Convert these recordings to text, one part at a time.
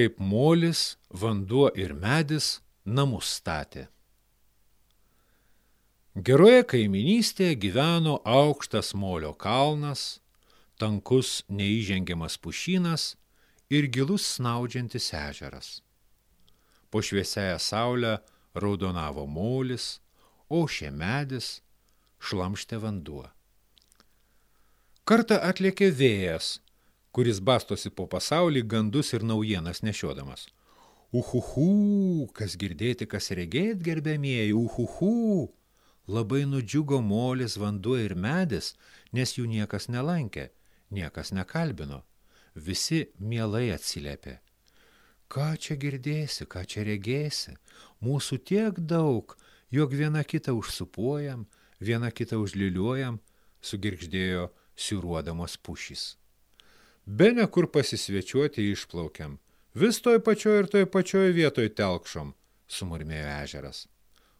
kaip molis, vanduo ir medis namus statė. Geroje kaiminystėje gyveno aukštas molio kalnas, tankus neįžengiamas pušynas ir gilus snaudžiantis ežeras. Po šviesęją saulę raudonavo molis, ošė medis, šlamštė vanduo. Kartą atlėkė vėjas, kuris bastosi po pasaulį gandus ir naujienas nešiodamas. Uhuhu, kas girdėti, kas regėt, gerbėmieji, uhuhu. Labai nudžiugo molis, vanduo ir medis, nes jų niekas nelankė, niekas nekalbino. Visi mielai atsiliepė. Ką čia girdėsi, ką čia regėsi? Mūsų tiek daug, jog viena kitą užsupuojam, viena kitą užliliuojam, sugirgždėjo siūruodamos pušys. Bene kur pasisvečiuoti išplaukiam. Vis toj pačioj ir toj pačioj vietoj telkšom, sumurmėjo ežeras.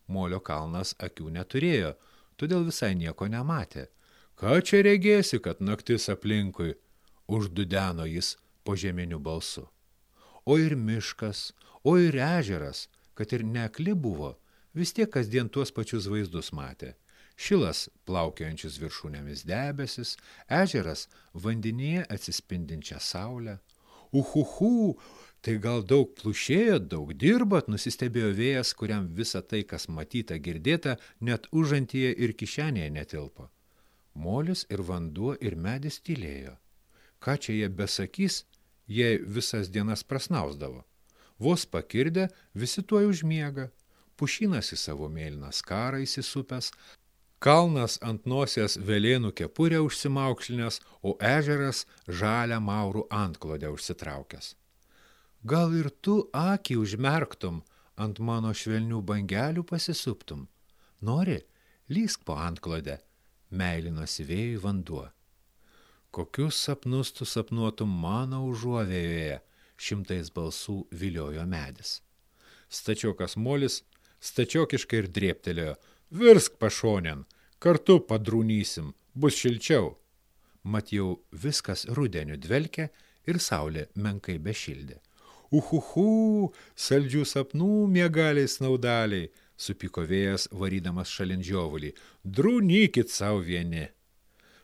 Molio kalnas akių neturėjo, todėl visai nieko nematė. Ką čia regėsi, kad naktis aplinkui, uždudeno jis po žeminiu balsu. O ir miškas, o ir ežeras, kad ir nekli buvo, vis tiek kasdien tuos pačius vaizdus matė šilas plaukiojančius viršūnėmis debesis, ežeras vandenyje atsispindinčią saulę. Uhuhu, tai gal daug plušėjo, daug dirbat, nusistebėjo vėjas, kuriam visa tai, kas matyta, girdėta, net užantyje ir kišenėje netilpo. Molis ir vanduo ir medis tylėjo. Ką čia jie besakys, jei visas dienas prasnausdavo. Vos pakirdę, visi tuoj užmiega. Pušinas į savo mėlyną skarą įsisupęs, Kalnas ant nosies velėnų kepurę užsimaukšlinęs, o ežeras žalią maurų antklodę užsitraukęs. Gal ir tu akį užmerktum, ant mano švelnių bangelių pasisuptum. Nori, lysk po antklodę, meilinosi vėjui vanduo. Kokius sapnus tu sapnuotum mano užuovėjoje, šimtais balsų viliojo medis. Stačiokas molis stačiokiškai ir drėptelėjo, virsk pašonėn, kartu padrūnysim, bus šilčiau. Mat jau viskas rudeniu dvelkia ir saulė menkai bešildė. Uhuhu, saldžių sapnų miegaliai snaudaliai, supiko vėjas varydamas šalin žiovulį. Drūnykit savo vieni.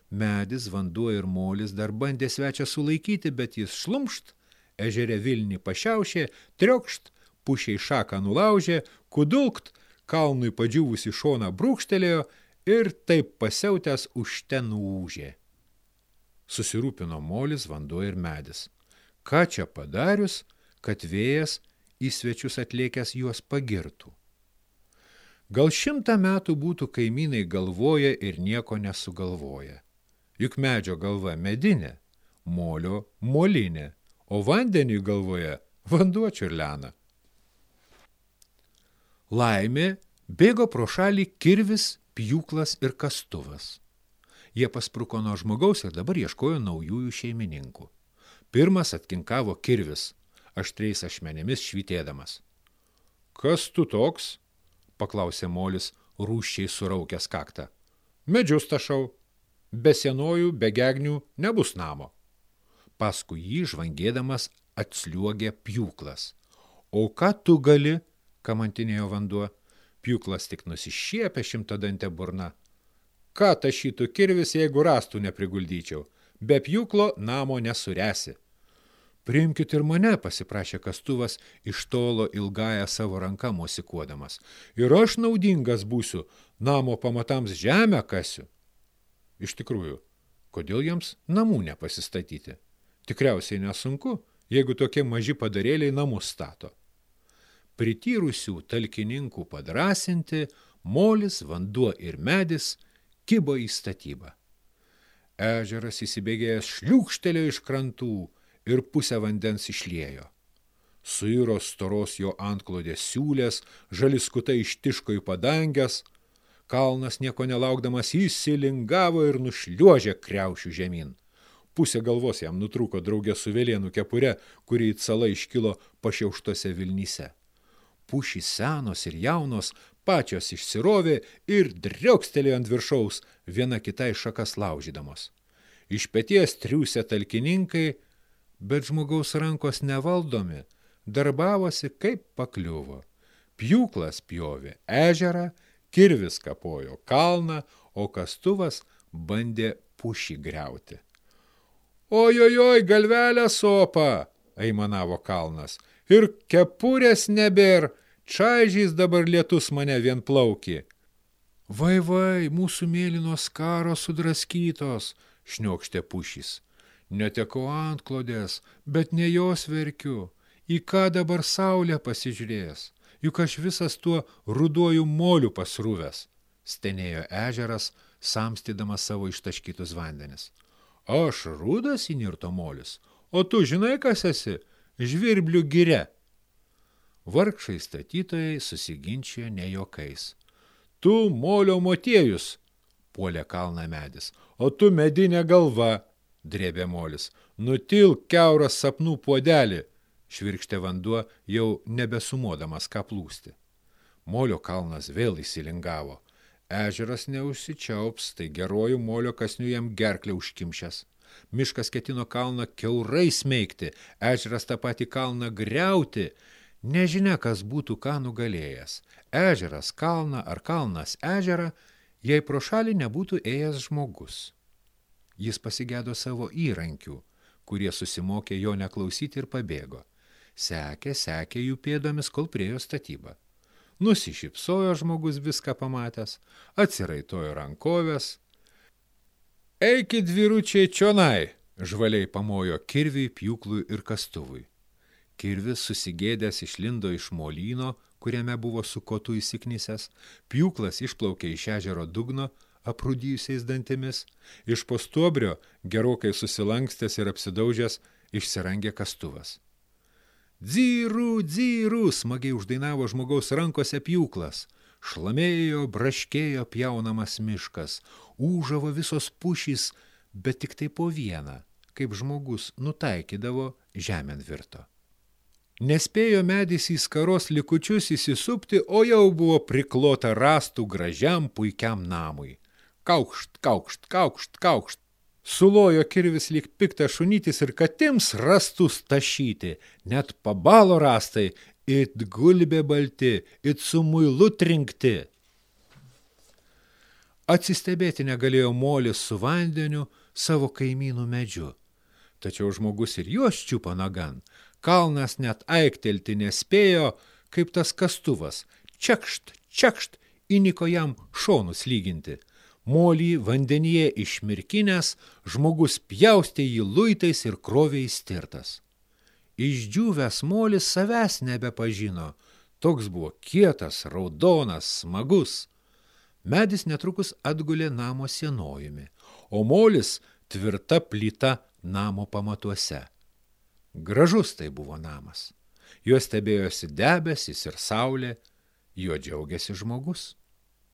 Medis, vanduo ir molis dar bandė svečią sulaikyti, bet jis šlumšt, ežere Vilnį pašiaušė, triokšt, pušiai šaką nulaužė, kudulkt, kalnui padžiūvusi šoną brūkštelėjo ir taip pasiautęs už ten ūžė. Susirūpino molis, vanduo ir medis. Ką čia padarius, kad vėjas į svečius atlėkęs juos pagirtų? Gal šimtą metų būtų kaimynai galvoja ir nieko nesugalvoja. Juk medžio galva medinė, molio molinė, o vandeniui galvoje vanduo čiurlena. Laimė bėgo pro šalį kirvis, pjūklas ir kastuvas. Jie paspruko nuo žmogaus ir dabar ieškojo naujųjų šeimininkų. Pirmas atkinkavo kirvis, aštriais ašmenėmis švitėdamas. Kas tu toks? paklausė molis, rūščiai suraukęs kaktą. Medžius tašau. Be senojų, be gegnių nebus namo. Paskui jį žvangėdamas atsliuogė pjūklas. O ką tu gali, kamantinėjo vanduo, pjūklas tik nusišiepė šimtadantę burną. Ką tašytų kirvis, jeigu rastų nepriguldyčiau? Be pjūklo namo nesuresi. Priimkit ir mane, pasiprašė kastuvas, iš tolo ilgąją savo ranką mosikuodamas. Ir aš naudingas būsiu, namo pamatams žemę kasiu. Iš tikrųjų, kodėl jiems namų nepasistatyti? Tikriausiai nesunku, jeigu tokie maži padarėliai namus stato prityrusių talkininkų padrasinti, molis, vanduo ir medis kibo į statybą. Ežeras įsibėgėjęs šliūkštelėjo iš krantų ir pusę vandens išliejo. Suiro storos jo antklodės siūlės, žalis kutai ištiško į padangęs, kalnas nieko nelaukdamas įsilingavo ir nušliuožė kreušių žemyn. Pusė galvos jam nutrūko draugė su vėlienų kepure, kuri į calą iškilo pašiauštose Vilnyse pušys senos ir jaunos pačios išsirovė ir driokstelėjo ant viršaus, viena kitai šakas laužydamos. Iš peties triūsė talkininkai, bet žmogaus rankos nevaldomi, darbavosi kaip pakliuvo. Pjūklas pjovė ežerą, kirvis kapojo kalną, o kastuvas bandė pušį greuti. Ojojoj, galvelę sopa, aimanavo kalnas, ir kepurės nebėr, čaižys dabar lietus mane vien plaukį. Vai, vai, mūsų mėlynos karo sudraskytos, šniokštė pušys. Netekau antklodės, bet ne jos verkiu. Į ką dabar saulė pasižiūrės? Juk aš visas tuo ruduoju moliu pasrūvęs, stenėjo ežeras, samstydamas savo ištaškytus vandenis. Aš rudas įnirto molis, o tu žinai, kas esi? Žvirblių gire. Vargšai statytojai susiginčijo ne jokais. Tu molio motiejus, puolė kalną medis, o tu medinė galva, drėbė molis. Nutil keuras sapnų puodelį, švirkštė vanduo jau nebesumodamas ką plūsti. Molio kalnas vėl įsilingavo. Ežeras neužsičiaups, tai gerojų molio kasnių jam gerklę užkimšęs. Miškas ketino kalną keurai smeigti, ežeras tą patį kalną greuti, Nežinia, kas būtų ką nugalėjęs – ežeras kalną ar kalnas ežerą, jei pro šalį nebūtų ėjęs žmogus. Jis pasigėdo savo įrankių, kurie susimokė jo neklausyti ir pabėgo. Sekė, sekė jų pėdomis, kol priejo statybą. Nusišypsojo žmogus viską pamatęs, atsiraitojo rankovės. Eikit vyručiai čionai, žvaliai pamojo kirviui, pjūklui ir kastuvui. Kirvis susigėdęs išlindo iš molyno, kuriame buvo su kotu įsiknisęs, pjūklas išplaukė iš ežero dugno, aprūdijusiais dantimis, iš postuobrio, gerokai susilankstęs ir apsidaužęs, išsirangė kastuvas. Dzyrų, dzyrų, smagiai uždainavo žmogaus rankose pjūklas. Šlamėjo, braškėjo pjaunamas miškas, užavo visos pušys, bet tik tai po vieną, kaip žmogus nutaikydavo žemėn virto. Nespėjo medis į skaros likučius įsisupti, o jau buvo priklota rastų gražiam puikiam namui. Kaukšt, kaukšt, kaukšt, kaukšt. Sulojo kirvis lyg piktas šunytis ir katims rastus tašyti, net pabalo rastai, it gulbė balti, it su muilu trinkti. Atsistebėti negalėjo molis su vandeniu savo kaimynų medžiu. Tačiau žmogus ir juos čiupo nagan, Kalnas net aiktelti nespėjo, kaip tas kastuvas. Čekšt, čekšt, įniko jam šonus lyginti. Molį vandenyje išmirkinės, žmogus pjaustė jį luitais ir krovė įstirtas. Išdžiūvęs molis savęs nebepažino. Toks buvo kietas, raudonas, smagus. Medis netrukus atgulė namo sienojumi, o molis tvirta plyta namo pamatuose. Gražus tai buvo namas. Juo stebėjosi debesis ir saulė, juo džiaugiasi žmogus.